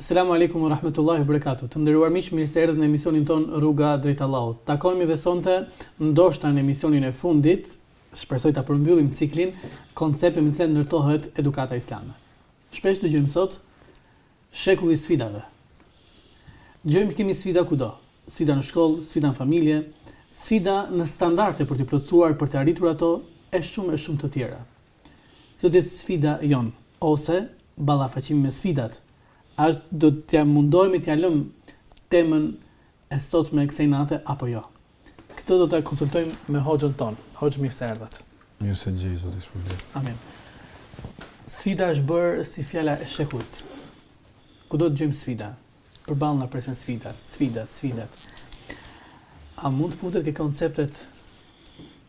Selamu Alejkum o Rahmetullahi o Brekatu Të nderuar miq mirë se erdhët në emisionin ton Rruga drejt Allahut. Takohemi dhe sonte ndoshta në emisionin e fundit, shpresoj ta përmbyllim ciklin, konceptet me të cilat ndërtohet edukata islame. Shpesh dëgjojmë sot shekulli i sfidave. Dëgjojmë që kemi sfida kudo, sfida në shkollë, sfida në familje, sfida në standarde për të plotësuar, për të arritur ato e shumë e shumë të tjera. Çdo ditë sfida jonë ose ballafaqimi me sfidat a do t'ja mundohemi t'ja lëmë temën e sotme e kësaj nate apo jo. Këtë do ta konsultojmë me hoxhën tonë. Hoxhë mirë se erdhët. Mirë se ju gjej zoti ju shpërbleftë. Amin. Sfida është bërë si fjala e shekullit. Kudo dëgjojmë sfida? Përballë na presin sfidat, sfidat, sfidat. A mund të futet ke konceptet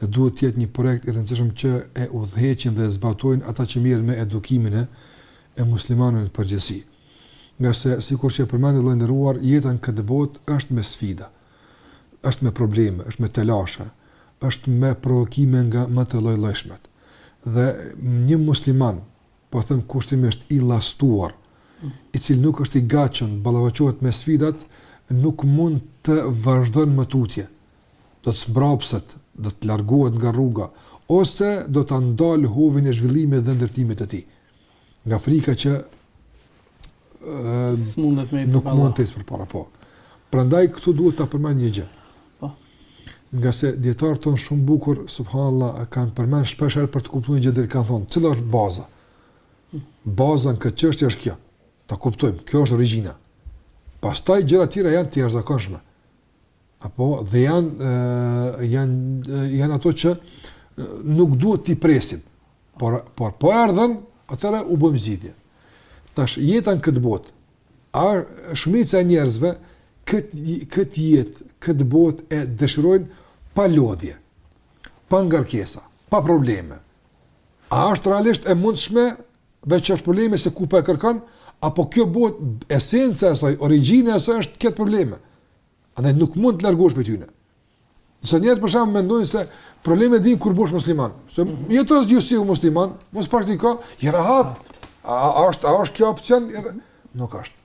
dhe duhet të jetë një projekt i rëndësishëm që e udhëheqin dhe e zbatojnë ata që mirren me edukimin e e muslimanëve në përgjithësi. Ngase, sikur që e përmendi vëllai i nderuar, jeta në këtë botë është me sfida, është me probleme, është me telashe, është me provokime nga më të llojllojshmet. Dhe një musliman, po them kushtimisht i llastuar, i cili nuk është i gatshëm të ballafaqohet me sfidat, nuk mund të vazhdon më tutje. do të zmbrapset, do të largohet nga rruga, ose do ta ndalë hovin e zhvillimit dhe ndërtimit të tij, nga frika që smundet me nuk mund të për para po. Prandaj këtu duhet ta përmend një gjë. Po. Ngase dijetarët tanë shumë bukur, subhanallahu, e kanë përmend shpeshherë për të kuptuar gjërat dhe kanë thonë, cila është baza? Hm. Baza në këtë çështje është kjo. Ta kuptojmë, kjo është origjina. Pastaj gjërat e tjera janë të jashtëzakonshme. Apo dhe janë janë janë ato që nuk duhet t'i presim. Por por po erdhën, atëherë u bëjmë zgjidhje. Tash jeta në këtë botë, a shumica e njerëzve këtë këtë jetë, këtë botë e dëshirojnë pa lodhje, pa ngarkesa, pa probleme. A është realisht e mundshme veç është problemi se ku po e kërkon, apo kjo botë esenca e saj, origjina e saj është të ketë probleme. Andaj nuk mund të largohesh prej tyre. Sa njerëz për shemb mendojnë se problemet vijnë kur bëhesh musliman. S'jeton si musliman, mos praktiko, je rahat. A, a është a është kjo opsion? Nuk është.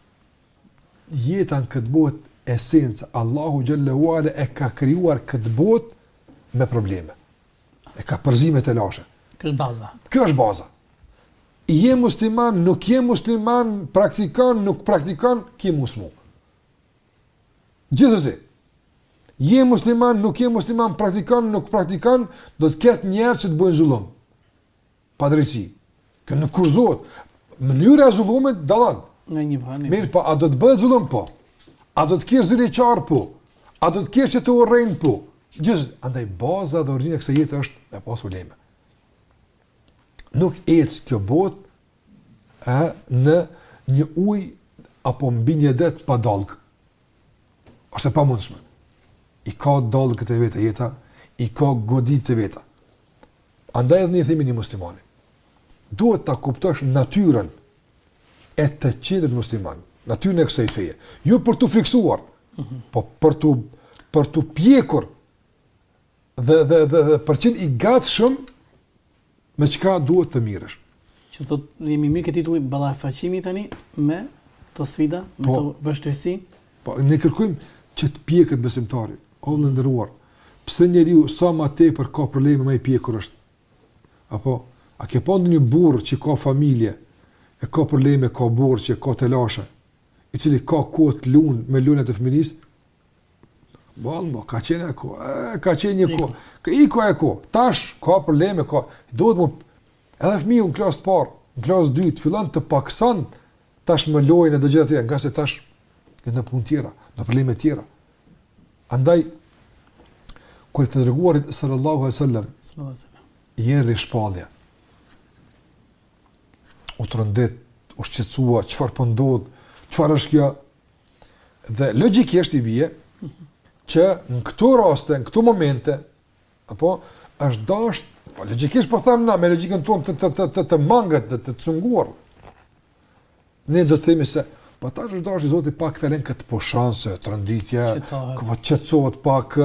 Jeta në këtë botë esenca Allahu xhallahu ala e ka krijuar këtë botë me probleme. E ka përzi me telashe. Kjo është baza. Kjo është baza. Je musliman, nuk je musliman, praktikon, nuk praktikon, ki me u smu. Gjithësi, je musliman, nuk je musliman, praktikon, nuk praktikon, do të ketë njerëz që të bojnë zullum. Padrejtësi. Kjo nuk kursehet. Mënyra e zullumit dallon. Në një vend. Mirë, po a do të bëhet zullum po? A do të kesh ziliqarë po? A do të kesh që të urrejnë po? Gjithë andaj baza dhe origjina e kësaj jete është me pas probleme. Nuk ec kjo botë, e, në një ujë apo mbi një det pa dallgë. është e pamundshme. I ka dallgët e veta jeta, i ka goditjet e veta. Andaj edhe ne i themi një muslimani, duhet ta kuptosh natyrën e të qenit musliman, natyrën e kësaj feje, jo për t'u frikësuar, mhm. po për t'u për t'u pjekur dhe dhe dhe, dhe për të qenë i gatshëm me çka duhet të merresh. Që thotë, ne jemi mirë te titulli ballafaqimi tani me këto sfida, me po. këto vështirësi. Po, ne kërkojmë që të piqet besimtari, o i nderuar, sepse njeriu sa ma tepër ka probleme më i pjekur është? Apo, a ke pa një burrë që ka familje, e ka probleme, ka borxhe, ka telashe, i cili ka kohë të lunë me lojën e fëminisë, Bon, bo, ka qenë ajo kohë, e, ka qenë një kohë, ka ikë ajo kohë, tash, ka probleme, ka, do të mu, Edhe fëmiu në klasë të parë, në klasë të dytë fillon të pakëson tashmë lojën e edhe gjëra të tjera, ngase tash janë në punë tjera, në probleme tjera. Andaj kur të dërguarit sallallahu alaihi wasallam sallallahu alaihi wasallam i erdhi shpallja. U trondit, u shqetësua, çfarë po ndodh? Çfarë është kjo? Dhe logjikisht i bie që në këto raste, në këto momente, Apo është dashur, po logjikisht po themi na me logjikën tonë të të të të, të mangët dhe të cunguar. Ne do të themi se po tash është dashur Zoti pak ta lërë këtë, po shans, tronditje, po qetësohet pak.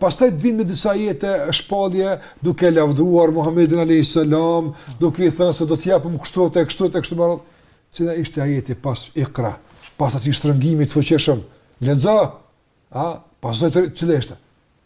Pastaj të vijë me disa ajete shpallje duke lavdëruar Muhamedit alayhis salam, duke i thënë se do të japim kështu e kështu e kështu me radhë. Cila ishte ajeti pas Iqra, pas atij shtrëngimit të fuqishëm? Lexo. A, pas së të cilë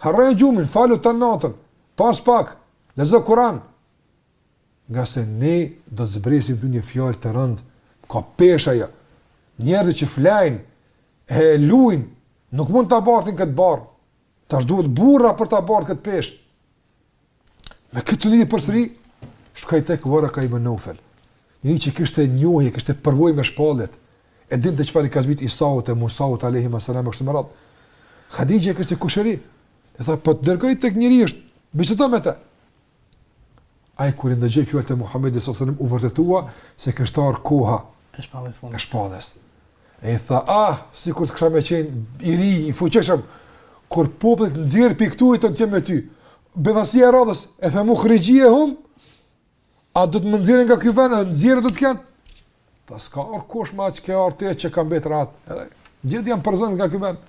Harroje gjumin, falu ti natën, pos pak, lexo Kuran. Ngase ne do të zbresim ty një fjalë të rëndë, ka peshë ajo. Njerëzit që flejnë, e lujnë, nuk mund ta bartin këtë barrë. Tash duhet burra për ta bartë këtë peshë. Me Hatixhen përsëri shkoi tek Waraka ibn Nawfal. Një që kishte njohje, kishte përvojë me shpalljet. E dinte çfarë i ka zbrit Isaut e Musaut alayhi wasallam kështu me radhë. Hadija e kishte kushëri. E tha po të dërgoj tek një njeri është, bisedo me të. Ai kur i ndëgjoi fjalët e Muhamedit sallallahu alaihi wasallam u vërtetua se kishte ardhur koha e shpalljes. E shpalljes. E i tha, ah, sikur të kisha me qenë i ri, i fuqishëm, kur populli të nxjerr prej këtu e të jem me ty, befasia e radhës, e tha e mukhrixhije hum, a do të më nxjerrin nga ky vend, edhe nxjerrin do të kenë, tha s'ka ardh kush me atë që ke ardh ti e që ka mbet rahat, edhe gjithë janë përzënë nga ky vend,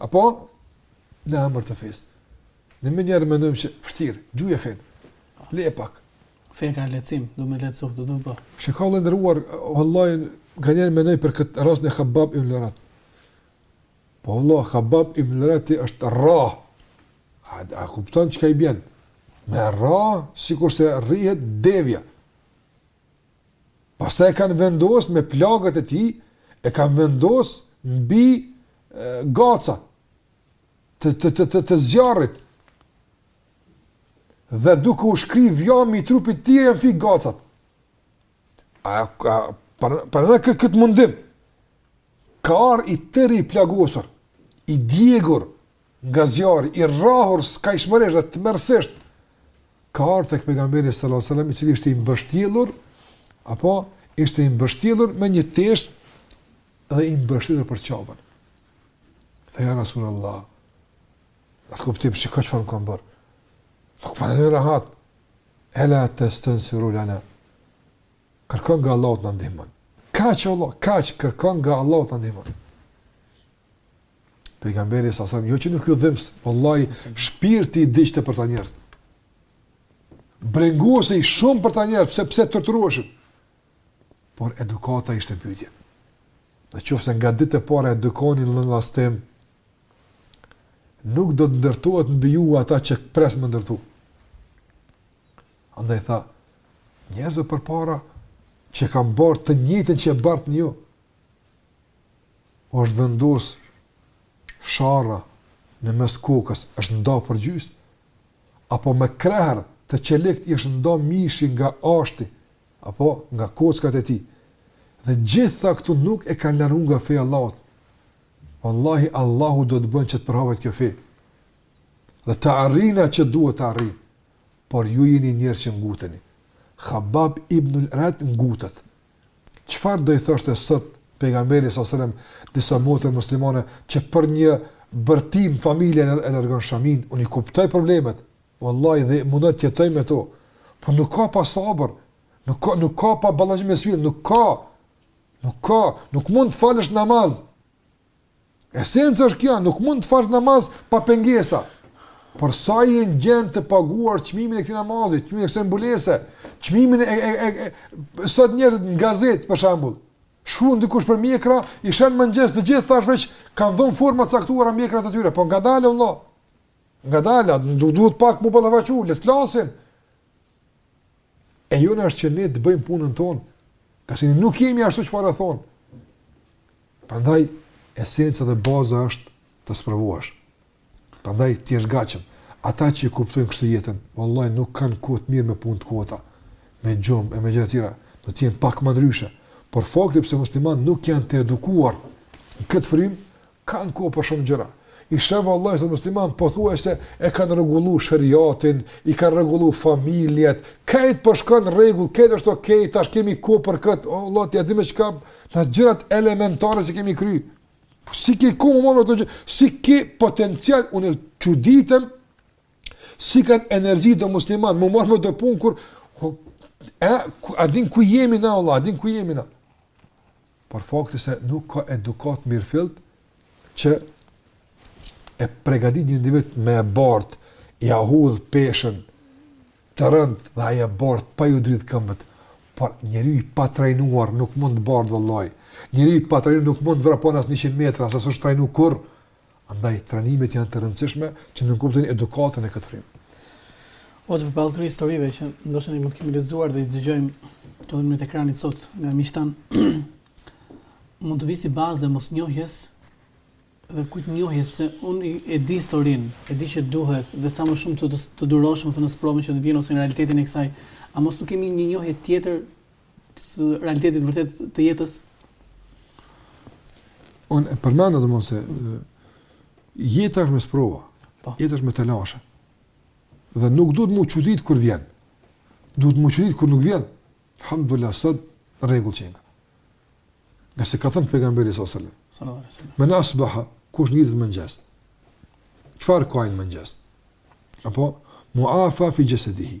Apo në emër të fesë. Në më njerë mendojmë që fe e vështirë, gjuje fenë, leje pak. Fenë ka lehtësim, du me lehtësu, du du bë. Çka dhe ndërruar, vallahi ne, nganjëherë mendojmë për këtë rastin e Khabab ibnul Erat. Po vallahi, Khabab ibnul Erat është rrah. A, a kupton çka i bjen? Me rrah, sikurse rrihet devja. Pastaj e kanë vendosë me plagët e tij, e kanë vendosë mbi gaca të, të, të, të, të zjarrit. Dhe duke u shkri vjami i trupit tij janë fik gacat. A, a, pra, pra në këtë, këtë mundim, ka ardh i tëri i plagosur, i djegur, nga zjarri i rrahur skajshmërisht dhe tmerrësisht ka ardhur tek pejgamberi sallallahu alajhi wasallam i cili ishte i mbështjellur apo ishte i mbështjellur me një tesh dhe i mbështetur për Qaben. Tha ja Rasulullah. Atë kuptim çka çfarë më kanë bërë. Nuk po na lënë rahat. Ela testensiru lena. Kërko nga Allahu të na ndihmon. Kaq, vallahi, kaq, kërko nga Allahu të na ndihmon. Pejgamberi sallallahu alajhi wasallam jo që nuk iu dhimbs, vallai shpirti i digjte për ta njerëz. Brengosej shumë për ta njerëz, pse pse torturoheshin. Por edukata ishte në pyetje. Në qoftë se nga ditët e para edukoheni në llastim, nuk do të ndërtohet mbi ju ata që pres me ndërtu. Andaj tha, njerëzve përpara që kanë bart të njëjtën që e bartni ju, Është vendos sharra në mes kokës është nda përgjys apo me krehër të çeliktë i është nda mishi nga ashti apo nga kockat e tij dhe gjithë këto nuk e kanë largu nga feja e Allahut vallahi Allahu do ta bën që të përhapet kjo fe dhe të arrin atë që duhet të arrin por ju jeni njerëz që nguteni Khabab ibnul Erat ngutet Çfarë do i thoshte sot Pejgamberi sallallahu alajhi wasallam disa motra muslimane që për një bërtim familje e largon shaminë, unë i kuptoj problemet. Wallahi dhe mundohem të jetoj me to. Po nuk ka pa sabër. Nuk ka nuk ka pa ballafaqim me sfidë, nuk ka. Nuk ka, nuk mund të falësh namaz Esenca është kjo, nuk mund të falsh namaz pa pengesa. Por sa je në gjendje të paguash çmimin e këtij namazi, çmimin e kësaj mbulese, çmimin e e e, e sot njerëzit në gazetë për shembull. Shkruan dikush për mjekra, i shën në mëngjes të gjithë tash veç ia kanë dhënë forma të caktuara mjekrat e tyre, po ngadalë vëlla. Ngadalë, duhet pak më ballavaçu, le të flasin. E jona është që ne të bëjmë punën tonë, pasi ne nuk jemi ashtu çfarë thonë. Prandaj esenca dhe baza është të sprovohesh. Prandaj të jesh i gatshëm. Ata që e kuptojnë kështu jetën, vallahi nuk kanë kohë të merren me punë të kota, me gjumë e me gjëra të tjera, do të jenë pak më ndryshe. Por fakti pse muslimanët nuk janë të edukuar në këtë frymë Kanë kohë për shumë gjëra. I sheh vëllezërit muslimanë pothuajse e kanë rregullu sheriatin, i kanë rregullu familjet, krejt po shkon në rregull, krejt është ok, tash kemi kohë për këtë, o vëlla ti a di që çka, ne gjërat elementare s'i kemi kry. Po si ke kohë me ato gjëra, si ke potencial unë çuditem si kanë energji disa muslimanë, m'u marrë me këto punë kur, a, a din ku jemi na, vallah, a din ku jemi na. por fakti se nuk ka edukatë të mirëfilltë që e përgatit një individ me e bartë, ia hudh peshën të rëndë dhe ai e bart pa iu dridh këmbët, por njeri i patrajnuar nuk mund të bartë vëlla, njeri i patrajnuar nuk mund të vrapon as njëqind metra, se s'është trajnu kurrë, Andaj trajnimet janë të rëndësishme që nënkupton edukatën në këtë frymë. Ose përballë historive që ndoshta ne mund të kemi lexuar dhe i dëgjojmë përmes ekranit sot nga minishtan mund të vijë si bazë mosnjohjes dhe kujt njohjeje sepse unë e di historinë, e di që duhet dhe sa më shumë të të, të durosh, domethënë sprovën që të vjen ose në realitetin e kësaj, a mos nuk kemi një njohje tjetër të realitetit të vërtetë të jetës? Unë e përmenda temën se jeta është me sprova, po. Jeta është me telashe. Dhe nuk duhet m'u çudit kur vjen. Duhet m'u çudit kur nuk vjen. Alhamdulillah, sot në rregull qenka. Ngase ka thënë pejgamberi s.a.s. Men asbaha, kush gdhihet në mëngjes? Çfarë ka në mëngjes? Apo, muafan fi xhesedihi.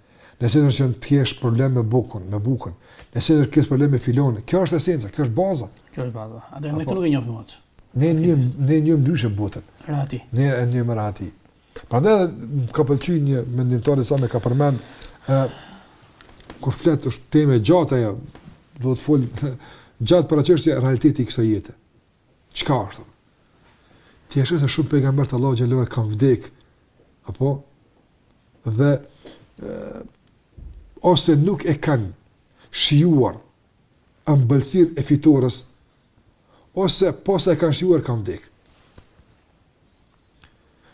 Nesër do të kesh problem me bukën, me bukën. Nesër do të kesh problem me filanin. Kjo është esenca, kjo është baza. Kjo është baza. Edhe ne kështu nuk e njohim jetën. Ne e njohim ndryshe botën. Rehati. Ne e njohim rehati. Prandaj m'ka pëlqyer një mendimtar islam, e ka përmend ë kur flet është temë e gjatë ajo. Duhet me fol gjatë për çështjen realiteti i kësaj jete. Çka është? Ti e sheh se shumë pejgamberë të Allahut xhallahu kanë vdek apo Dhe ose nuk e kanë shijuar ëmbëlsinë e fitores, ose posa e kanë shijuar kanë vdekë.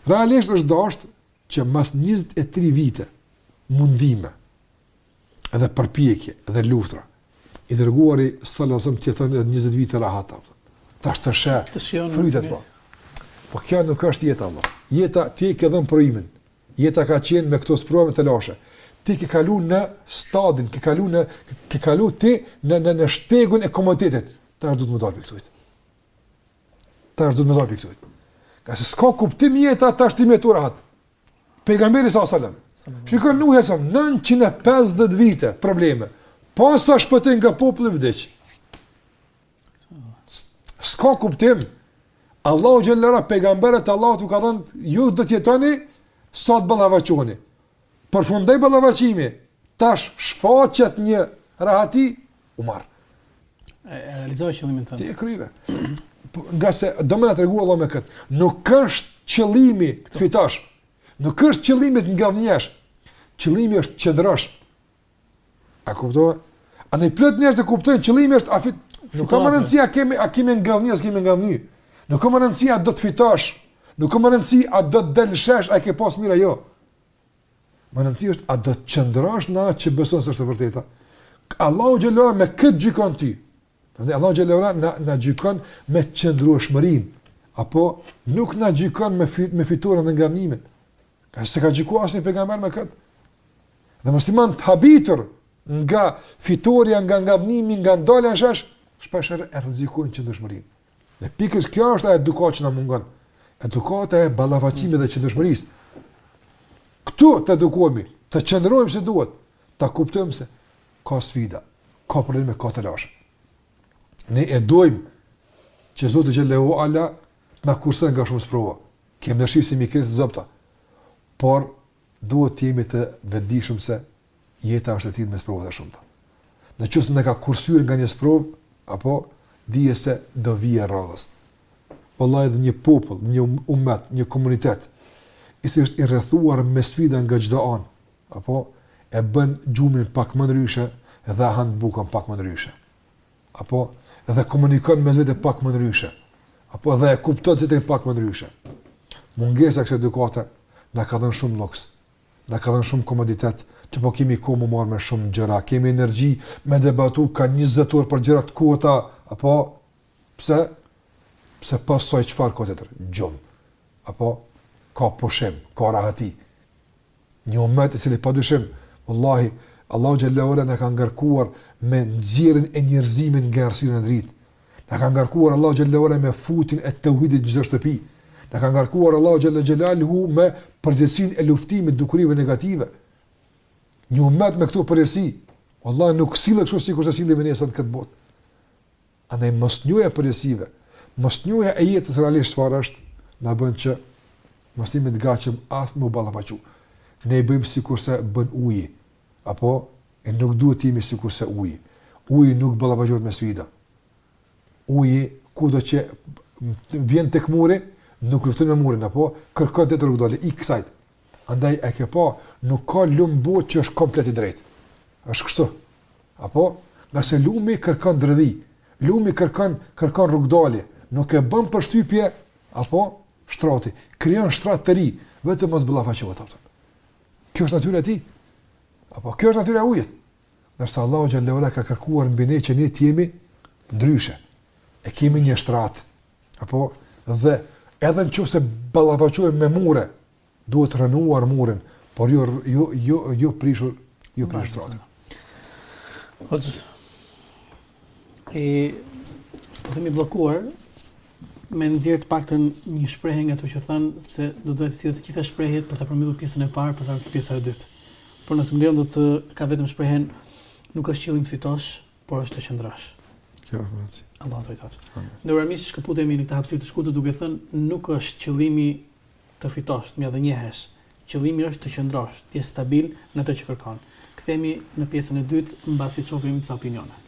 Realisht është dashtë që mas 23 vite mundime edhe përpjekje edhe luftra i dërguari salasëm të jeton edhe 20 vite rahat apo tash të shë frytet po po kjo nuk është jeta ma jeta ti e ke dhënë përkrimin Jeta ka qenë me këto sprova me telashe. Ti ke kalu në stadin, ke kalu në ke kalu ti në në në shtegun e komoditetit. Tash do ti me dalë prej këtu. Tash do ti me dalë prej këtu. Ngase s'ka kuptim jeta tash ti me jetu rahat. Pejgamberi sa selam. Shikon Nuhi a.s. 950 vite probleme. Posa shpëtoi nga populli vdiq. S'ka kuptim. Allahu xhelera, pejgamberet Allahu u ka dhënë, ju do të jetoni, sa të ballafaqoheni. Përfundoi ballafaqimi, tash shfaqet një rahati, ju marr. E realizove qëllimin tënd. Ti e kryve. Po, ngase do me na tregu Allah me këtë. Nuk është qëllimi të fitosh. Nuk është qëllimi të ngadhnjesh. Qëllimi është të qëndrosh. A kuptova? A ne plot njerëz e kuptojnë qëllimi është me fitu. Nuk ka rëndësi a kemi a kemi ngadhnjy a s'kemi ngadhnjy. Nuk ka rëndësi a do të fitosh. Nuk ka rëndësi a do të dalë në shesh a ke pas mirë a jo. Me rëndësi është a do të qëndrosh në atë që beson se është e vërteta. Allahu xhelalu me këtë të gjykon ti. Prandaj Allahu xhelalu na na gjykon me qëndrueshmërinë apo nuk na gjykon me fit, me fitoren dhe ngadhnjimin. Ngase s'ka gjyku asnjë pejgamber me këtë. Dhe muslimanët të habitur nga fitorja, nga ngadhnjimi, nga dalja në shesh, shpeshherë e rrezikojnë qëndrueshmërinë. Dhe pikërisht kjo është edukata që na mungon. Edukata e ballafaqimit dhe qëndrueshmërisë. Këtu të edukohemi, të qëndrojmë si duhet, të kuptojmë se ka sfida, ka probleme, ka telashe. Ne e dojmë që Zoti xhelle ue ala të na kursen nga shumë sprova. Kemi dëshirë si krijesa të dobëta, por duhet të jemi të vetëdijshëm se jeta është e tillë me sprova të shumta. Në qoftë se na ka kursyer nga një sprovë, apo dije se do vijë e radhës. Wallahi edhe një popull, një um-, umet, një komunitet i cili është i rrethuar me sfida nga çdo anë, apo e bën gjumin pak më ndryshe dhe han bukën pak më ndryshe. Apo dhe komunikon me vetë pak më ndryshe. Apo dhe e kupton veten pak më ndryshe. Mungesa e kësaj edukate na ka dhënë shumë luks, na ka dhënë shumë komoditet, që po kemi kohë me u marrë me shumë gjëra, kemi energji me debatu ka 20 orë për gjëra të kota, apo pse, pse pse s'ke çfarë bën tjetër, gjumë, apo ka pushim, ka rahati, Një umet i cili padyshim, wallahi, Allahu xhallahu ala na ka ngarkuar me nxjerrjen e njerëzimit nga errësira në dritë. Na ka ngarkuar Allahu xhallahu ala me futjen e teuhidit në çdo shtëpi. Na ka ngarkuar Allahu xhallahu xhelaluhu me përgjegjësinë e luftimit të dukurive negative. Një umet me këto përgjegjësi, wallahi nuk sillet kështu sikurse sillemi ne sot në këtë botë. Andaj mosnjohja e përgjegjësive, mosnjohja e jetës realisht çfarë është, na bën që mos të jemi të gatshëm as me u ballafaqu. Ne bëjmë sikurse bën uji, apo e nuk duhet të jemi sikurse uji. Uji nuk ballafaqohet me sfida. Uji kudo që vjen tek muri, nuk lufton me murin, apo kërkon rrugëdalje, ik kësaj. Andaj e ke pa, nuk ka lum në botë që është komplet i drejtë. Është kështu. Apo, ngase lumi kërkon dredhi, lumi kërkon, kërkon rrugëdalje, nuk i bën përshtypje, apo, shtrati, krijon shtrat të ri, vetëm mos ballafaqohet, apo. Kjo është natyra e tij, apo, kjo është natyra e ujit. Ndërsa Allahu xhelle ve ala ka kërkuar prej neve që ne t'jemi ndryshe. E kemi një shtrat, Apo dhe edhe në qoftë se ballafaqohemi me mure, duhet rrënuar murin, por jo jo jo jo prishur, jo prishur shtratin. Hoc. E po themi provoj me nxjerr të paktën një shprehje nga ato që the, sepse do të thotë të gjitha shprehjet për ta përmbyllur pjesën e parë, për ta përmbyllur pjesën e dytë. Por nëse më lejon do të kap vetëm shprehjen nuk është qëllim fitosh, por është të qëndrosh. Kjo është vërtet. Allahu të rujt. Ndërsa miq shkëputemi në këtë hapësirë të shkurtër duke thënë nuk është qëllimi të fitosh, të ngadhënjehesh. Qëllimi është të qëndrosh, të jesh stabil në atë që kërkon. Kthehemi në pjesën e dytë mbasi t'shohim ca opinione.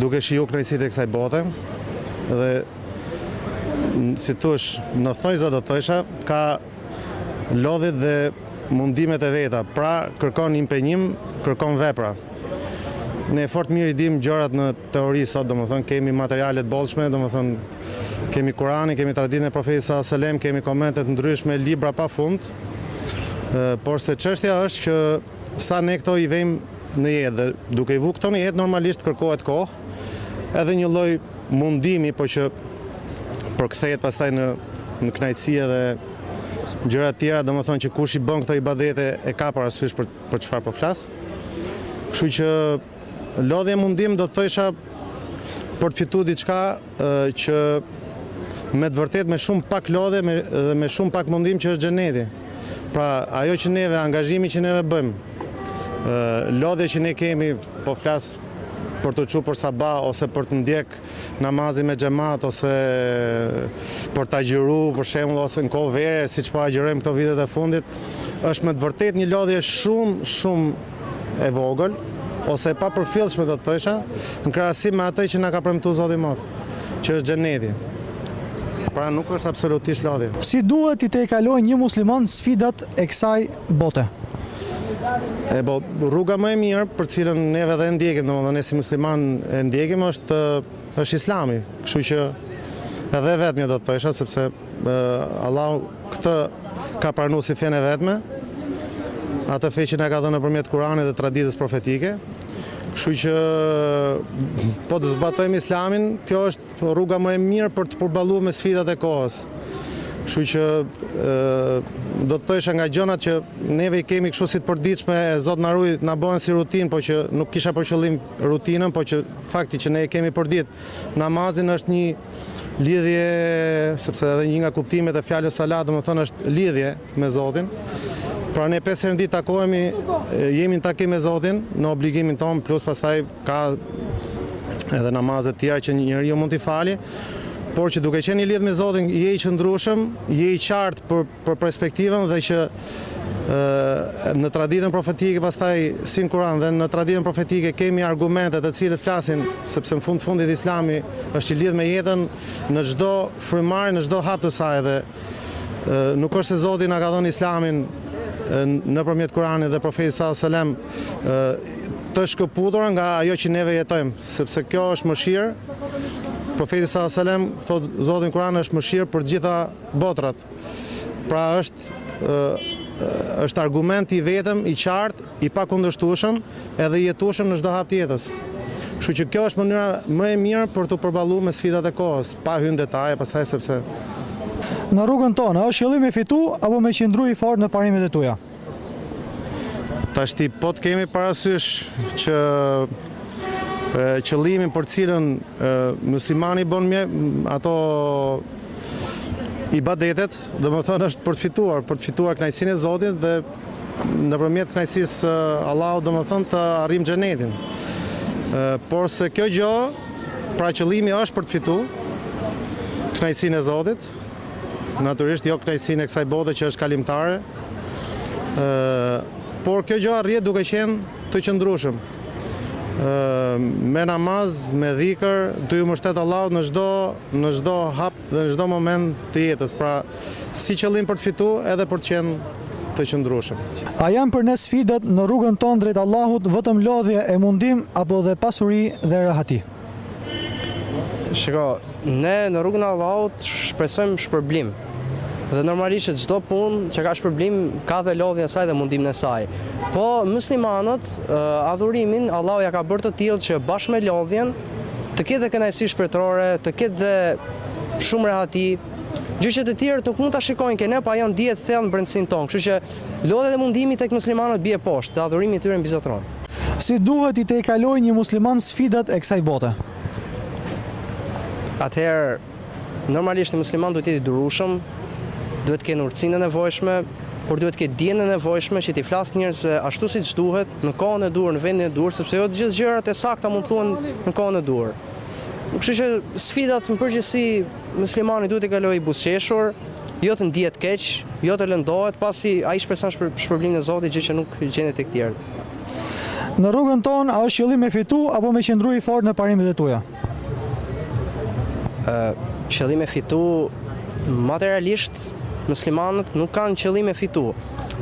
duke shijuar kënaqësitë e kësaj bote dhe si thua në thonjza do thësha ka lodhjet dhe mundimet e veta pra kërkon impenjim kërkon vepra ne fort mirë i dimë gjërat në teori sot domethënë kemi materiale të bollshme domethënë kemi kuranin kemi traditën e profetit alejhi selam kemi komente të ndryshme libra pa fund porse çështja është që Sa ne këto i vejmë në jetë dhe duke i vu këto në jetë normalisht kërkohet kohë edhe një lloj mundimi po që përkthehet pastaj në në kënaqësi edhe gjëra të tjera, domethënë që kush i bën këto ibadete e ka parasysh për për çfarë po flas. Kështu që Lodhje e mundim do të thosha për të fitu diçka që me të vërtetë me shumë pak lodhje dhe me shumë pak mundim që është xheneti. Pra ajo që neve, angazhimi që neve bëjmë, lodhja që ne kemi, po flas për t'u çu për sabah, ose për të ndjek namazin me xhemat, ose për të agjëru, për shembull, ose në kohë vere, siç po agjërojmë këto vitet e fundit, është me të vërtetë një lodhje shumë, shumë, e vogël, ose e papërfillshme do të thosha, në krahasim me atë që na ka premtuar Zoti i Madh, që është xheneti. Pra nuk është absolutisht lodhje. Si duhet t'i tejkalojë një musliman sfidat e kësaj bote? E po, rruga më e mirë për të cilën neve edhe e ndjekim, domethënë ne si musliman e ndjekim është është Islami. Kështu që edhe e vetmja do të thosha sepse Allahu këtë ka pranu si fe e vetme, atë fe që na ka dhënë nëpërmjet Kuranit dhe traditës profetike. Kështu që po të zbatojmë Islamin, kjo është rruga më e mirë për t'u përballu me sfidat e kohës. Kështu që do të thosha nga gjënat që neve i kemi kështu si të përditshme e Zoti na rujt, na bëhen si rutinë, po që nuk kisha për qëllim rutinën, po që fakti që ne e kemi përditë. Namazin është një lidhje, sepse edhe një nga kuptimet e fjalës salat, domethënë është lidhje me Zotin. Pra ne 5 herë në ditë takohemi, jemi në takim me Zotin, në obligimin tonë, plus pastaj ka edhe namaze tjera që njeriu mund t'i fali, por që duke qenë i lidh me Zotin, je i qëndrueshëm, je i qartë për për perspektivën dhe që në traditën profetike pastaj si në Kur'an dhe në traditën profetike kemi argumente të cilat flasin sepse në fund fundit Islami është i lidhur me jetën në çdo frymëmarrje në çdo hap të saj dhe nuk është se Zoti na ka dhënë Islamin nëpërmjet Kur'anit dhe profetit sallallahu alajhi wasallam të shkëputur nga ajo që neve jetojmë sepse kjo është mëshirë profeti sallallahu alajhi wasallam thotë Zoti në Kur'an është mëshirë për gjitha botërat. Pra është është argument i vetëm, i qartë, i pakundërshtueshëm, edhe i jetueshëm në çdo hap të jetës. Kështu që kjo është mënyra më e mirë për t'u përballu me sfidat e kohës, pa hyrë në detaje pastaj sepse Në rrugën tonë, a është qëllimi me fitu apo me qëndru i fortë në parimet e tuja? Tashti po të kemi parasysh që qëllimin për të cilën muslimani bën ato ibadetet, domethënë është për të fituar, për të fituar kënaqësinë e Zotit dhe nëpërmjet kënaqësisë Allahut domethënë ta arrijmë xhenetin. Porse kjo gjo, pra qëllimi është për të fitu kënaqësinë e Zotit, natyrisht jo kënaqësinë e kësaj bote që është kalimtare, por kjo gjë arrihet duke qenë të qëndrueshëm. Me namaz, me dhikër, duke ju mështet Allahut në çdo në çdo hap dhe në çdo moment të jetës, pra si qëllim për të fitu edhe për të qenë të qëndrueshëm. A janë për ne sfidat në rrugën tonë drejt Allahut vetëm lodhje e mundim apo dhe pasuri dhe rahati? Shiko, ne në rrugën e Allahut shpresojmë shpërblim. Dhe normalisht çdo punë që ka shpërblim ka dhe lodhjen e saj dhe mundimin e saj. Po muslimanët adhurimin Allahu ja ka bërë të tillë që bashkë me lodhjen të ketë dhe kënaqësi shpirtërore, të ketë dhe shumë rehati, gjë që të tjerët nuk mund ta shikojnë këtë, po ajo ndihet thellë në brendësinë tonë. Kështu që Lodhja dhe mundimi tek muslimanët bie poshtë dhe adhurimi i tyre mbizotëron. Si duhet t'i tejkalojë një musliman sfidat e kësaj bote? Atëherë, normalisht një musliman duhet të jetë i durueshëm, duhet të ketë urtësinë e nevojshme, por duhet të ketë dijen e nevojshme që t'i flasë njerëzve ashtu siç duhet, në kohën e duhur, në vendin e duhur, sepse jo të gjithë gjërat e sakta mund të thuhen në kohën e duhur. Kështu që sfidat në përgjithësi muslimani duhet t'i kalojë i buzëqeshur. Jo të ndihet keq, jo të lëndohet, pasi ai shpreson shpërblimin e Zotit, gjë që nuk gjendet tek të tjerët. Në rrugën tonë, a është qëllim me fitu apo me qëndru i fortë në parimet e tuja? Qëllim me fitu, materialisht, muslimanët nuk kanë qëllim me fitu.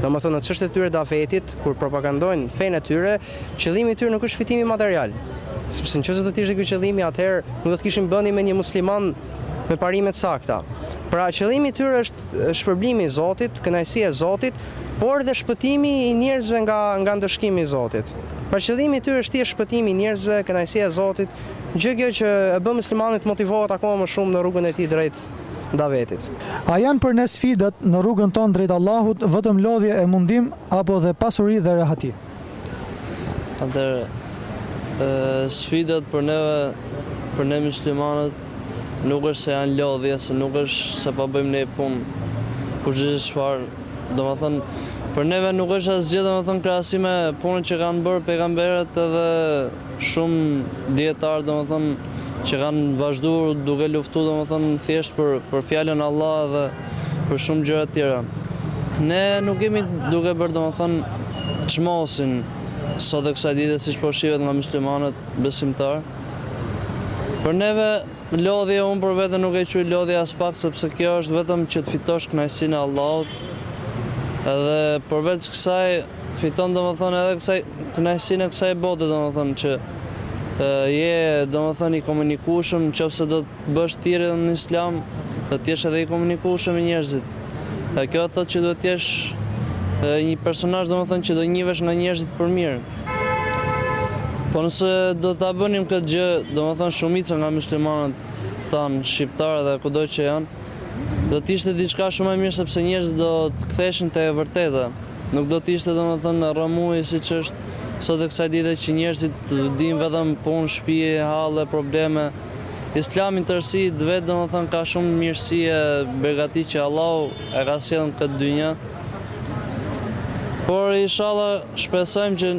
Domethënë në çështjet e tyre davetit, kur propagandojnë fenë e tyre, qëllimi i tyre nuk është fitimi material. Sepse nëse do të ishte ky qëllimi, atëherë nuk do të kishim të bënim me një musliman me parime të sakta. Pra qëllimi i tyre është shpërblimi i Zotit, kënaqësia e Zotit, por edhe shpëtimi i njerëzve nga nga ndëshkimi i Zotit. Pra qëllimi i tyre është thjesht shpëtimi i njerëzve, kënaqësia e Zotit, gjë kjo që e bën muslimanin të motivohet akoma më shumë në rrugën e tij drejt davetit. A janë për ne sfidat në rrugën tonë drejt Allahut vetëm lodhje e mundim apo dhe pasuri dhe rahati? Atëherë, sfidat për neve, për ne myslimanët, nuk është se janë lodhje, se nuk është se po bëjmë ne punë, kushedi çfarë, domethënë, për neve nuk është asgjë, domethënë, krahasim me punën që kanë bërë pejgamberët edhe Shumë dijetar domethënë që kanë vazhdu duke luftu domethënë thjesht për për fjalën Allah dhe për shumë gjëra të tjera. Ne nuk jemi duke bërë domethënë çmosin sot e kësaj dite siç po shihet nga myslimanët besimtar. Për neve lodhje unë për vete nuk e quaj lodhje aspak sepse kjo është vetëm që të fitosh kënaqësinë e Allahut. Edhe përveç kësaj Fiton domethënë edhe kësaj kënaqësinë e kësaj bote domethënë që je domethënë i komunikueshëm nëse do të bësh thirrje në Islam do të jesh edhe i komunikueshëm me njerëzit. Dhe kjo thotë që do të jesh një personazh domethënë që do njihesh nga njerëzit për mirë. Po nëse do ta bënim këtë gjë, domethënë shumica nga myslimanët tanë shqiptarë dhe kudo që janë, do të ishte diçka shumë e mirë sepse njerëzit do të ktheheshin te e vërteta. Nuk do të ishte domethënë rrëmujë siç është sot e kësaj dite që njerëzit dinë vetëm punë, shtëpi, halle, probleme. Islami në tërësi vetë domethënë ka shumë mirësi e begati që Allahu e ka sjellë në këtë dynjë. Por inshallah shpresojmë që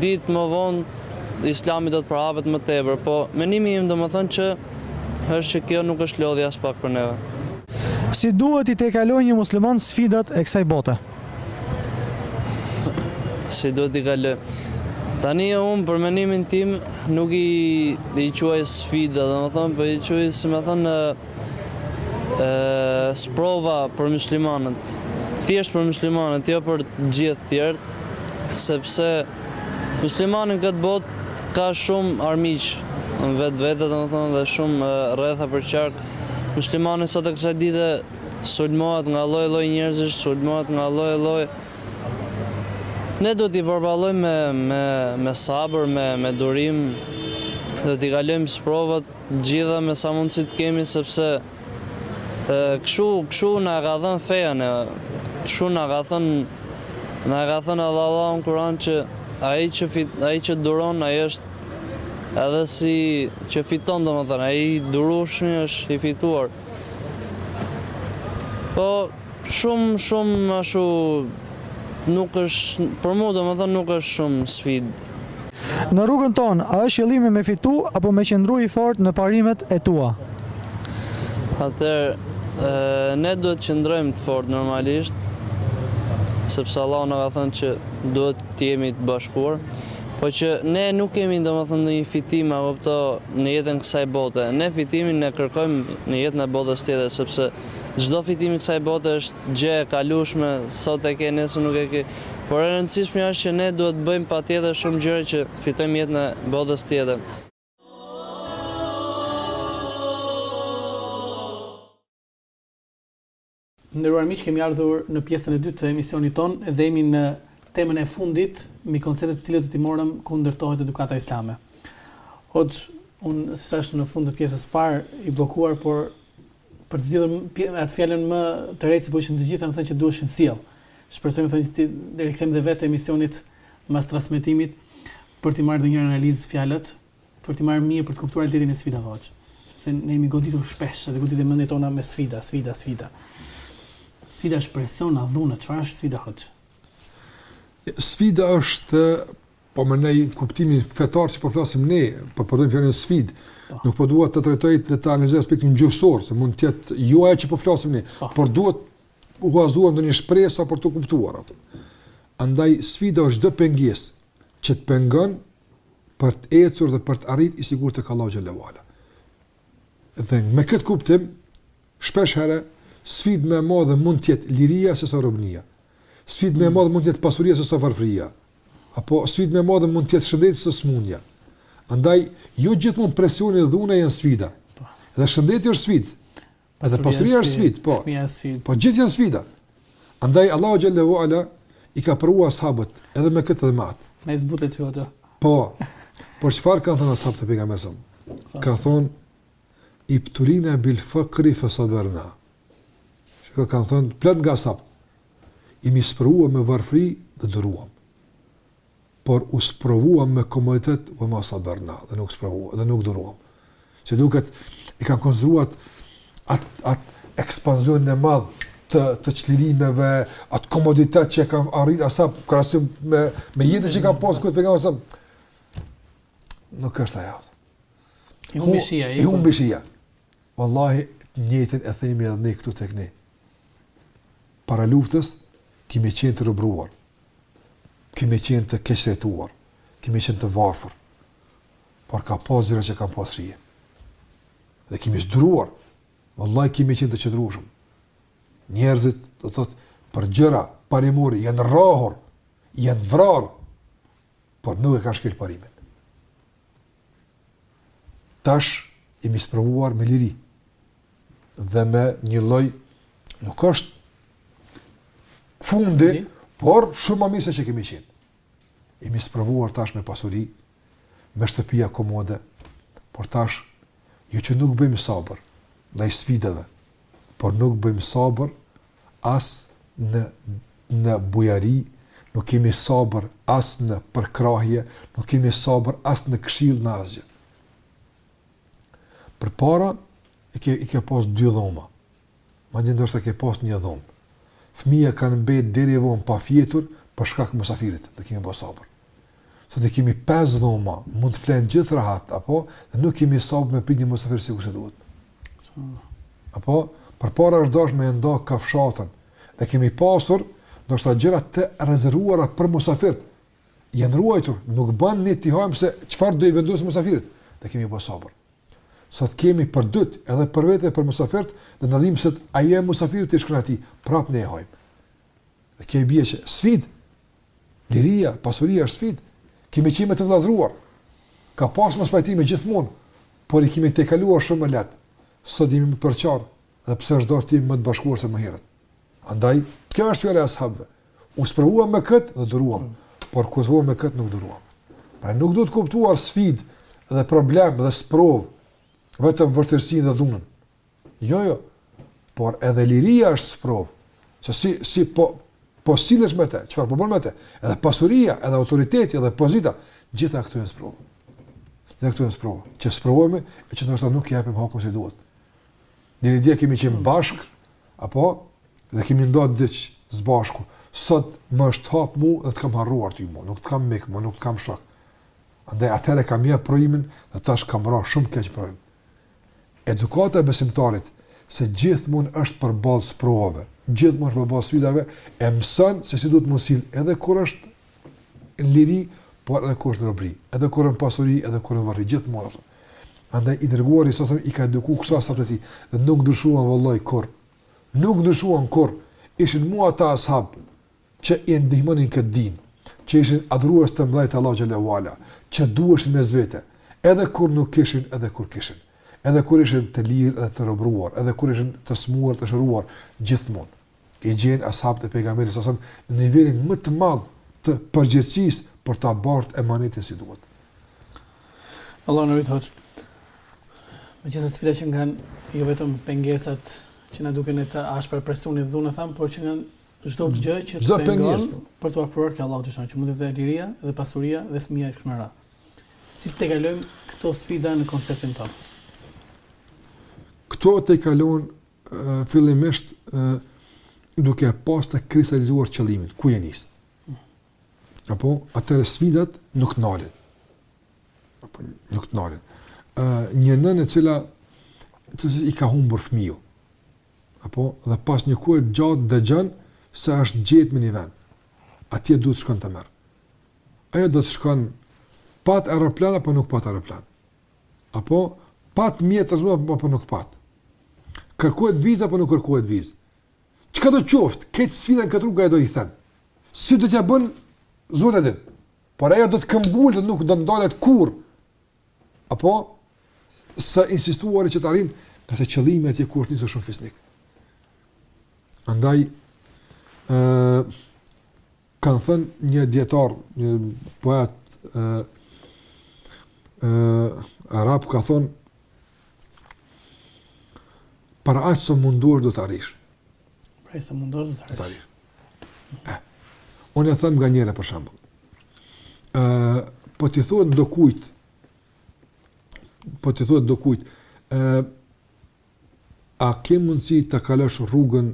ditë më vonë Islami do të përhapet më tepër, po menimi im domethënë që Është që kjo nuk është lodhje aspak për neve. Si duhet t'i tejkalojë një musliman sfidat e kësaj bote? Si duhet t'i kalojë? Tani e unë për menimin tim nuk i, i quaj sfida, domethënë, por po i quaj, si me thënë, sprova për muslimanët. Thjesht për muslimanët, jo për gjithë tjertë, sepse Myslimani në këtë botë ka shumë armiq në vetvete domethënë dhe shumë rreth e përqark. Myslimani sot e kësaj dite sulmohet nga lloj e lloj njerëzish, sulmohet nga lloj e lloj Ne duhet t'i përballojmë me me me sabër, me me durim, duhet t'i kalojmë sprovat gjitha me sa mundësi të kemi sepse, Kshu kshu na ka dhën fenë edhe kshu na ka thën na ka thën edhe Allahu në Kur'an që ai që ai që duron ai ësht edhe si që fiton domethën ai i durushmi ësht i fituar po Shumë shumë ashtu nuk është për mua domethënë nuk është shumë sfidë. Në rrugën tonë, a është qëllimi me fitu apo me qëndru i fortë në parimet e tua? Atëherë, ne duhet të qëndrojmë të fortë normalisht, sepse Allahu na ka thënë që duhet të jemi të bashkuar, po që ne nuk kemi domethënë ndonjë fitim a kupto në jetën e kësaj bote, ne fitimin e kërkojmë në jetën e botës tjetër sepse Çdo fitim i kësaj bote është gjë e kalueshme, sot e ke, nesër nuk e ke. Por e rëndësishmja është që ne duhet të bëjmë patjetër shumë gjëra që të fitojmë jetën e botës tjetër. Të nderuar miq, kemi ardhur në pjesën e dytë të emisionit tonë dhe jemi në temën e fundit mbi konceptet të cilët i morëm ku ndërtohet edukata islame. Hoxh, unë s'është në fund të pjesës së parë i bllokuar, por Për të zgjidhur atë fjalën më të rëndë sepse ishin të gjitha më thënë që duheshin sjellë. Shpresoj më thënë që t'i rikthehem dhe vetë emisionit mbas transmetimit për të marrë ndonjë analizë fjalët, për të marrë mirë për të kuptuar lidhjen e sfidave hoxhë. Sepse ne jemi goditur shpesh dhe goditur mendjet tona me sfida, sfida, sfida. Sfida është presion, a dhunë, çfarë është sfida hoxhë? Sfida është Po më ne në kuptimin fetar që po flasim ne, po përdorim fjalën sfidë. Po. Nuk po dua të trajtoj dhe të analizoj aspektin gjuhësor, se mund të jetë jo ajo që po flasim ne, po. por duke huazuar ndonjë shprehje për të kuptuar atë. Andaj sfida është çdo pengesë që të pengon për të ecur dhe për të arritur i sigurt tek Allahu xhelle ve ala. Dhe me këtë kuptim Shpesh herë, sfidë më e madhe mund të jetë liria se sa robnia. Sfidë më e madhe mund të jetë pasuria se sa varfëria. Apo sfidë më e madhe mund të jetë shëndeti se sa sëmundja. Andaj, jo gjithmonë presioni dhe dhuna janë sfida. Po. Dhe shëndeti është sfidë. Edhe pasuria është sfidë, po. Fëmija është sfidë. Po gjithë janë sfida. Andaj Allahu xhelle ve ala i ka sprovu ashabët edhe me këtë dhe me atë. Me zbutet ju ato. Po. Por çfarë kanë thënë ashabët e pejgamberit? Kanë thënë ibtuli'na bil faqri fa sabarna Shiko kanë thënë plot nga ashabët. Jemi sprovuar me varfëri dhe duruam. Por u sprovuam me komoditet wa ma sabarna dhe nuk sprovuam dhe nuk duruam. Që duket i kanë konsideruar at at ekspansion e madh të të çlirimeve, at komoditet që kanë arrit ashabët krahasim me me jetën që kanë pas kur pejgamberi sa nuk është ajo. I humbi shija, i humbi shija. Wallahi, të njëjtën e themi edhe ne këtu tek ne. Para luftës kemi qenë të robruar. Kemi qenë të keqtrajtuar, kemi qenë të varfër. Por ka pas gjëra që kanë pas shije. Dhe kemi duruar. Wallahi kemi qenë të qëndrueshëm. Njerëzit, do thotë, për gjëra parimore janë rrahur, janë vrarë, por nuk e kanë shkel parimin. Tash jemi sprovuar me liri. Dhe me një lloj nuk është fundi, por shumë më mirë se që kemi qenë. Jemi sprovuar tash me pasuri, me shtëpi komode, por tash jo që nuk bëjmë sabër ndaj sfidave, por nuk bëjmë sabër as në në bujari, nuk kemi sabër as në përkrahje, nuk kemi sabër as në këshillë, në asgjë. Përpara i ke i ke pas dy dhoma. Madje ndoshta ke pas një dhomë. Fëmija kanë mbet deri vonë pa fjetur për shkak të mysafirit, dhe kemi bërë sabër. Sot e kemi pesë dhoma, mund të flenë gjithë rahat, apo, dhe nuk kemi sabër me prit një mësafir si kurse duhet. Apo, përpara është dashë me e nda kafshatën, e kemi pasur, ndoshta gjëra të rezervuara për mësafirt, janë ruajtur, nuk ban ne t'i hajmë se çfarë do i vendosim mësafirit, dhe kemi bo sabër. Sot kemi për dy, edhe për vete, për mësafirt, dhe na dhimbset t'ia japim mësafirit të shkretë, prap ne e hajmë. Dhe kjo i bie që sfidë. Liria, pasuria është sfidë. Kemi qenë më të vëllazëruar. Ka pas mospajtime gjithmonë, por i kemi tejkaluar shumë më lehtë. Sot jemi më të përçarë edhe pse është dashtë t'jemi më të bashkuar se më herët. Andaj, kjo është fjala e ashabëve. U sprovuam me këtë dhe duruam, por kur u me këtë nuk duruam. Pra nuk duhet kuptuar sfidë dhe problem dhe sprovë vetëm vështirësinë dhe dhunën. Jo, jo. Por edhe liria është sprovë. Se si, si po, po sillesh me te, çfarë po bën me te. Edhe pasuria, edhe autoriteti, edhe pozita. Gjitha këto janë sprovë. Gjitha këto janë sprovë. Që sprovohemi, e që shpesh nuk ia jepim hakun si duhet. Deri dje kemi qenë bashkë, apo, dhe kemi ndoshta hjekë së bashku. Sot më është hap mu dhe të kam harruar ty mu, nuk të kam mik mu, nuk të kam shok. Andaj atëherë kam jep provimin dhe tash kam ra shumë keq n'provim. Edukata e besimtarit, se gjithmonë është përballë sprovave, gjithmonë është përballë sfidave, e mëson se si duhet të sillet, edhe kur është në liri, por edhe kur është në robëri, edhe kur është në pasuri, edhe kur është në varfëri, gjithmonë është. Andaj i dërguari sasëm i ka edukuar kështu ashabët e tij, dhe nuk ndryshuan vallahi kurrë. Nuk ndryshuan kurrë. Ishin mu ata ashab që e ndihmonin këtë din, që ishin adhurues të mëdhenj të Allahut xhelle ve ala, që duheshin mes vete, edhe kur nuk kishin edhe kur kishin, edhe kur ishin të lirë dhe të robëruar, edhe kur ishin të smurë, të shëruar, gjithmonë i gjen ashabët e pejgamberit sasëm në nivelin më të madh të përgjegjësisë për ta bartë emanetin si duhet. Allahu të rritë hoxhë, meqenëse sfida qenka jo vetëm pengesat që na duken të ashpra presioni, dhuna, thamë, por qenka Çdo gjë që të pengon po. për t'u afruar te Allahu xhelshanuhu, që mund të jetë edhe liria dhe pasuria dhe fëmia e kështu me radhë. Si të kalojmë këto sfida në konceptin tonë? Këto t'i kalon fillimisht duke pas të kristalizuar qëllimin, ku je nisë. Apo, atëherë sfidat nuk të nalin. Apo, nuk të nalin. Një nënë e cila të i ka humbur fëmiju, Apo, dhe pas një kohe të gjatë dëgjon se është gjet me një vend. Atje duhet të shkon ta merr. Ajo do të shkon pat aeroplan apo nuk pat aeroplan. Apo pat mjet transporti apo nuk pat. Kërkohet vizë apo nuk kërkohet vizë. Çka do të qoftë, këtë sfidën këtë rrugë do ta then. Si do t'ja bën Zoti din. Por ajo do të këmbul dhe nuk do të ndalet kurrë apo së insistuari që të arrin, ngase qëllimi atje ku është nisur shumë fisnik. Andaj, e, ka thënë një dijetar, një poet, e, e, arab ka thënë, për aq sa mundohesh do të arrish. Për aq sa mundohesh do të arrish. Eh. Unë e them nganjëherë për shambull. Uh, po t'i thuash ndokujt, po t'i thuash ndokujt, uh, a ke mundësi ta kalosh rrugën,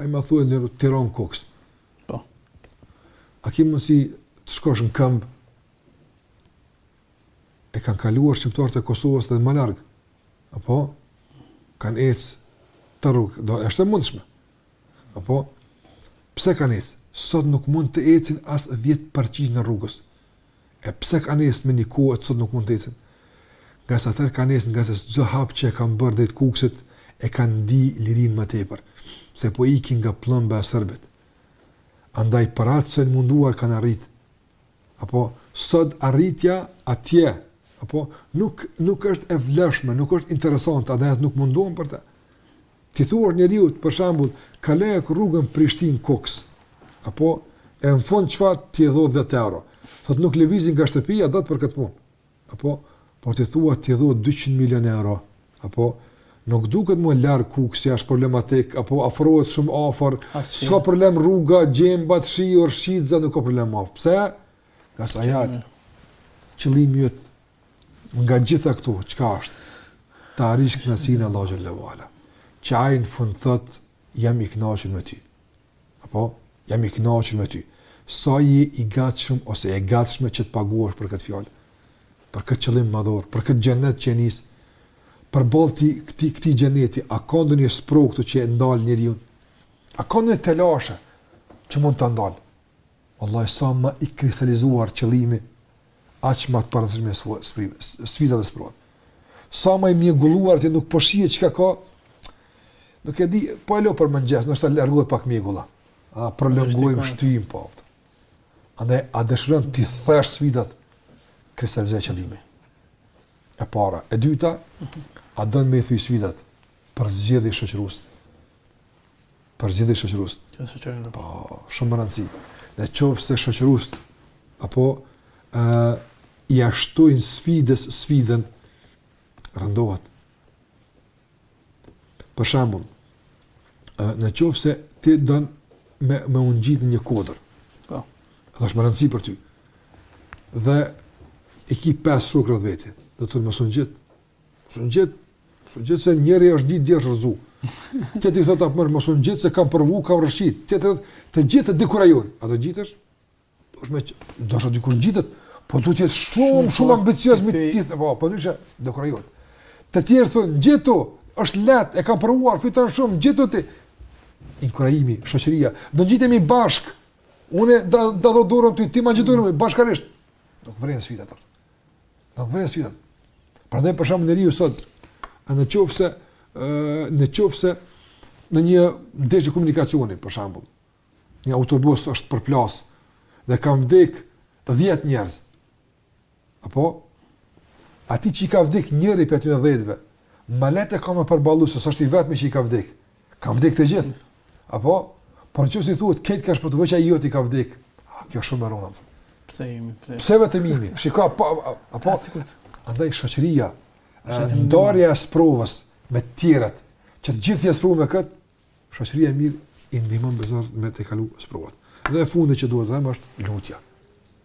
ai ma thotë një rrugë, Tiranë Kukës. Po. A ke mundësi të shkosh në këmbë, e kanë kaluar shqiptarët e Kosovës dhe më larg. Apo kanë ecë atë rrugë, dhe është e mundshme. Apo pse kanë ecë? Sot nuk mund të ecin as 10% e rrugës. E pse kanë ecë me një kohë sot nuk mund të ecin? Ngase atëherë kanë ecë ngase çdo hap që e kanë bërë drejt Kukësit e kanë ndi lirinë më tepër, se po ikin nga plumbat e serbit. Andaj për aq sa janë munduar kanë arrit Apo, sot arritja atje, apo, nuk, nuk është e vlefshme, nuk është interesante, andaj nuk mundohen për të. T'i thuash njeriut për shembull, kaloje rrugën Prishtinë Kukës. Apo e në fund çfarë t'i dho 10 euro. Thotë nuk lëvizin nga shtëpia dot për këtë punë. Apo, po t'i thuash t'i dho dyqind milionë euro, apo, nuk duket më larg Kukësi, s'është problematik, apo afrohet shumë afër, s'ka problem rruga, gjembat, shiu, rshitza, nuk ka problem më afër. Pse? Ngase ja, qëllimi jot, nga gjitha këto, çka është? Ta arrish kënaqësinë e Allahut xhele ve ala, që ai në fund të thotë, jam i kënaqur me ty. Apo, jam i kënaqur me ty. Sa je i gatshëm ose e gatshme që të paguash për këtë fjalë, për këtë qëllim madhor, për këtë xhenet që e nis, përballë këtij këtij xheneti, a ka ndonjë sprovë këtu që e ndal njeriun? A ka ndonjë telashe që mund ta ndal? Vallahi sa më i kristalizuar qëllimi, aq më të parëndësishme sfida dhe sprova. Sa më i mjegulluar ti nuk po shije çka ka. Nuk e di, po e lë për mëngjes, ndoshta largohet pak mjegulla. A prolongojmë shtym po. Andaj a dëshiron t'i thyesh sfidat kristalizoji qëllimet. E para, e dyta, a do me i thy sfidat përzgjidhi shoqëruesit Përzgjidhi shoqëruesit. Që na shoqërojnë. Po, shumë me rëndësi. Në qoftë se shoqëruesit, apo, uh, ia shtojnë sfidës, sfidën, rëndohet. Për shembull, uh, në qoftë se ti don me, me u ngjit një kodër. Po. Dhe është me rëndësi për ty. Dhe i ki 5 shokë rreth veti. Dhe të thonë mos u ngjit. Mos u ngjit, mos u ngjit se njëri është dje u rrëzu. Tjetri thotë apo more mos u ngjit se kam provu, kam rrëshqit. Ty të të gjithë dekurajojnë. A do ngjitesh? Do të thotë, do të dikush ngjitet, po duhet të jetë shumë shumë ambicioz me të gjithë, po po dysha dekurajojnë. Të tjerë thonë ngjitu, është lehtë, e kam provuar, fiton shumë ngjitu ti. Inkurajimi, shoqëria, do ngjitemi bashk. Unë do do do duroj ty, ti me u ngjit me bashkarisht. Do vren sfida atë. Në të vërtetë sfidat. Prandaj për shembull njeriu sot në qoftë se në qoftë se në një ndeshje komunikacioni për shembull një autobus është përplas dhe kanë vdek 10 njerëz. Apo atij që i ka vdek njëri prej tyre 10-ve, më lehtë e ka me përballu se është i vetmi që i ka vdek. Ka vdek të gjithë. Apo, për çka si thuhet, krejt kanë shpëtu, veç i joti ka vdek. A, kjo shumë e rëndë, me thënë. Pse i jemi, pse? Pse vetëm i jemi? Shiko, apo, apo, andaj shoqëria, ndarja e sprovës me tjerët, që të gjithë janë sprovu me këtë, shoqëria e mirë, i ndihmon besoj me i kalu sprovat. Dhe e fundit që duhet të them është lutja.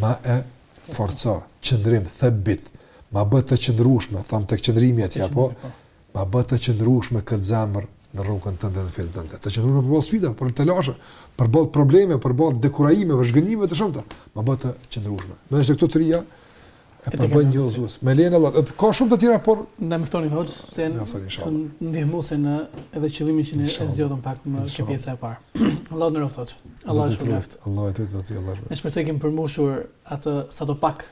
Ma e forco, qëndrim, thabbit, ma bë të qëndrueshme, thamë tek qëndrimi atje apo, ma bë të qëndrueshme këtë zemër në rrugën tënde në fenë tënde. Të qëndrueshme përballë sfidave, përballë telasheve, përballë problemeve, përballë dekurajimeve, zhgënjimeve të shumta, ma bë të qëndrueshme. Mendoj se këto tria E përbëjnë një udhëzues. Me lejen e Allahut. Ka shumë të tjera, por na mjaftojnë hoxhë se të ndihmojnë edhe qëllimin që ne e zgjodhëm pak më te pjesa e parë. Allahu na ruajtë. Allahu ju shpërbleftë. Allahu ju dashtë Allahu. Ne shpresoj të kemi përmbushur atë sadopak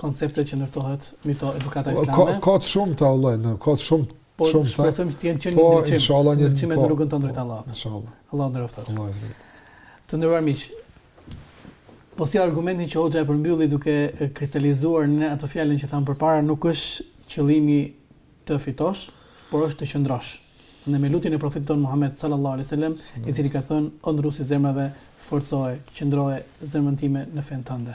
konceptet që ndërtohet mbi to edukata islame. Ka ka shumë vallahi, ka shumë Po Shumë shpresojmë të jenë qenë një po, ndriçim. Po inshallah një ndriçim po, në rrugën tonë drejt Allahut. Inshallah. Allahu na dhëntë. Allahu na dhëntë. Të nderuar miq. Po si argumenti që Hoxha e përmbylli duke kristalizuar në atë fjalën që thamë përpara, nuk është qëllimi të fitosh, por është të qëndrosh. Në me lutjen e profetit tonë Muhammed sallallahu alaihi wasallam, i cili ka thënë: "O ndryshuesi i zemrave, forcoje, qëndroje zemrën time në fenë tënde."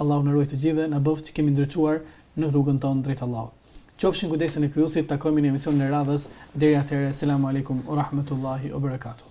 Allahu na ruajtë të gjithëve, na bëftë që të jemi ndriçuar në rrugën tonë drejt Allahut. Qofshi në kujdesin e Krijuesit takohemi në emisionin e radhës deri atëherë selam alejkum u rahmetullahi u berekatuh.